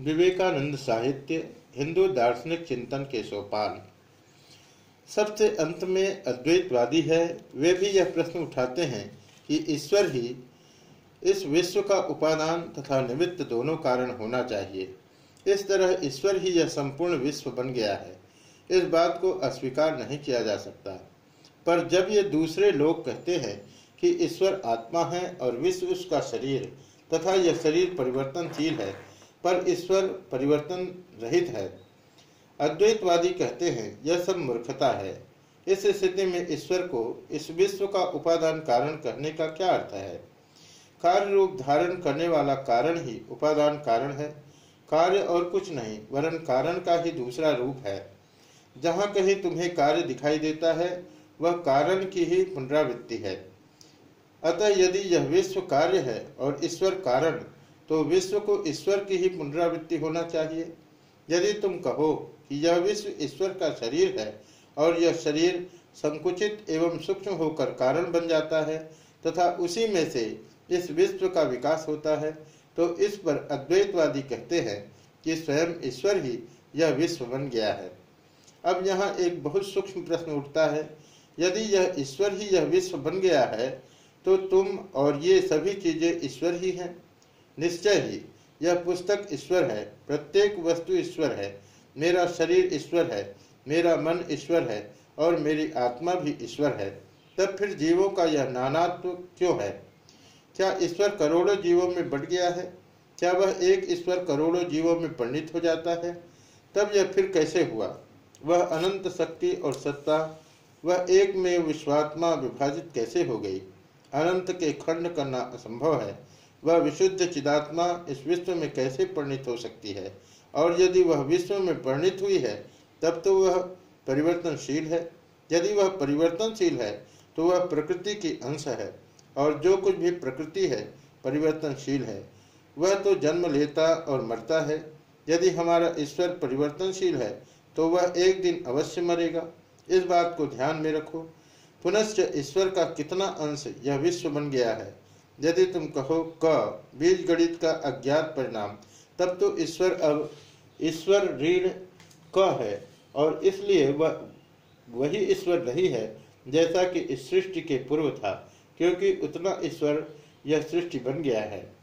विवेकानंद साहित्य, हिंदू दार्शनिक चिंतन के सोपान। सबसे अंत में अद्वैतवादी है, वे भी यह प्रश्न उठाते हैं कि ईश्वर ही इस विश्व का उपादान तथा निमित्त दोनों कारण होना चाहिए। इस तरह ईश्वर ही यह संपूर्ण विश्व बन गया है। इस बात को अस्वीकार नहीं किया जा सकता। पर जब ये दूसरे लोग कहते हैं कि ईश्वर आत्मा है और विश्व उसका शरीर तथा यह शरीर परिवर्तनशील है पर ईश्वर परिवर्तन रहित है। अद्वैतवादी कहते हैं, यह सब मूर्खता है। इस स्थिति में ईश्वर को इस विश्व का उपादान कारण कहने का क्या अर्थ है? कार्य रूप धारण करने वाला कारण ही उपादान कारण है। कार्य और कुछ नहीं, वरन कारण का ही दूसरा रूप है। जहाँ कहीं तुम्हें कार्य दिखाई देता है, वह कारण की ही पुनरावृत्ति है। अतः यदि यह विश्व कार्य है और ईश्वर कारण तो विश्व को ईश्वर की ही पुनरावृत्ति होना चाहिए। यदि तुम कहो कि यह विश्व ईश्वर का शरीर है और यह शरीर संकुचित एवं सूक्ष्म होकर कारण बन जाता है तथा उसी में से इस विश्व का विकास होता है तो इस पर अद्वैतवादी कहते हैं कि स्वयं ईश्वर ही यह विश्व बन गया है। अब यहाँ एक बहुत सूक्ष्म प्रश्न उठता है, यदि यह ईश्वर ही यह विश्व बन गया है तो तुम और ये सभी चीज़ें ईश्वर ही हैं। निश्चय ही, यह पुस्तक ईश्वर है, प्रत्येक वस्तु ईश्वर है, मेरा शरीर ईश्वर है, मेरा मन ईश्वर है, और मेरी आत्मा भी ईश्वर है। तब फिर जीवों का यह नानात्व तो क्यों है? क्या ईश्वर करोड़ों जीवों में बढ़ गया है? क्या वह एक ईश्वर करोड़ों जीवों में परिणित हो जाता है? तब यह फिर कैसे हुआ? वह अनंत शक्ति और सत्ता, वह एक में विश्वात्मा विभाजित कैसे हो गई? अनंत के खंड करना असंभव है। वह विशुद्ध चिदात्मा इस विश्व में कैसे परिणित हो सकती है? और यदि वह विश्व में परिणित हुई है, तब तो वह परिवर्तनशील है। यदि वह परिवर्तनशील है तो वह प्रकृति की अंश है, और जो कुछ भी प्रकृति है, परिवर्तनशील है। वह तो जन्म लेता और मरता है। यदि हमारा ईश्वर परिवर्तनशील है तो वह एक दिन अवश्य मरेगा। इस बात को ध्यान में रखो। पुनश्च ईश्वर का कितना अंश यह विश्व बन गया है? यदि तुम कहो, क बीज गणित का अज्ञात परिणाम, तब तो ईश्वर अब, ईश्वर ऋण क है, और इसलिए वह वही ईश्वर नहीं है, जैसा कि इस सृष्टि के पूर्व था, क्योंकि उतना ईश्वर यह सृष्टि बन गया है।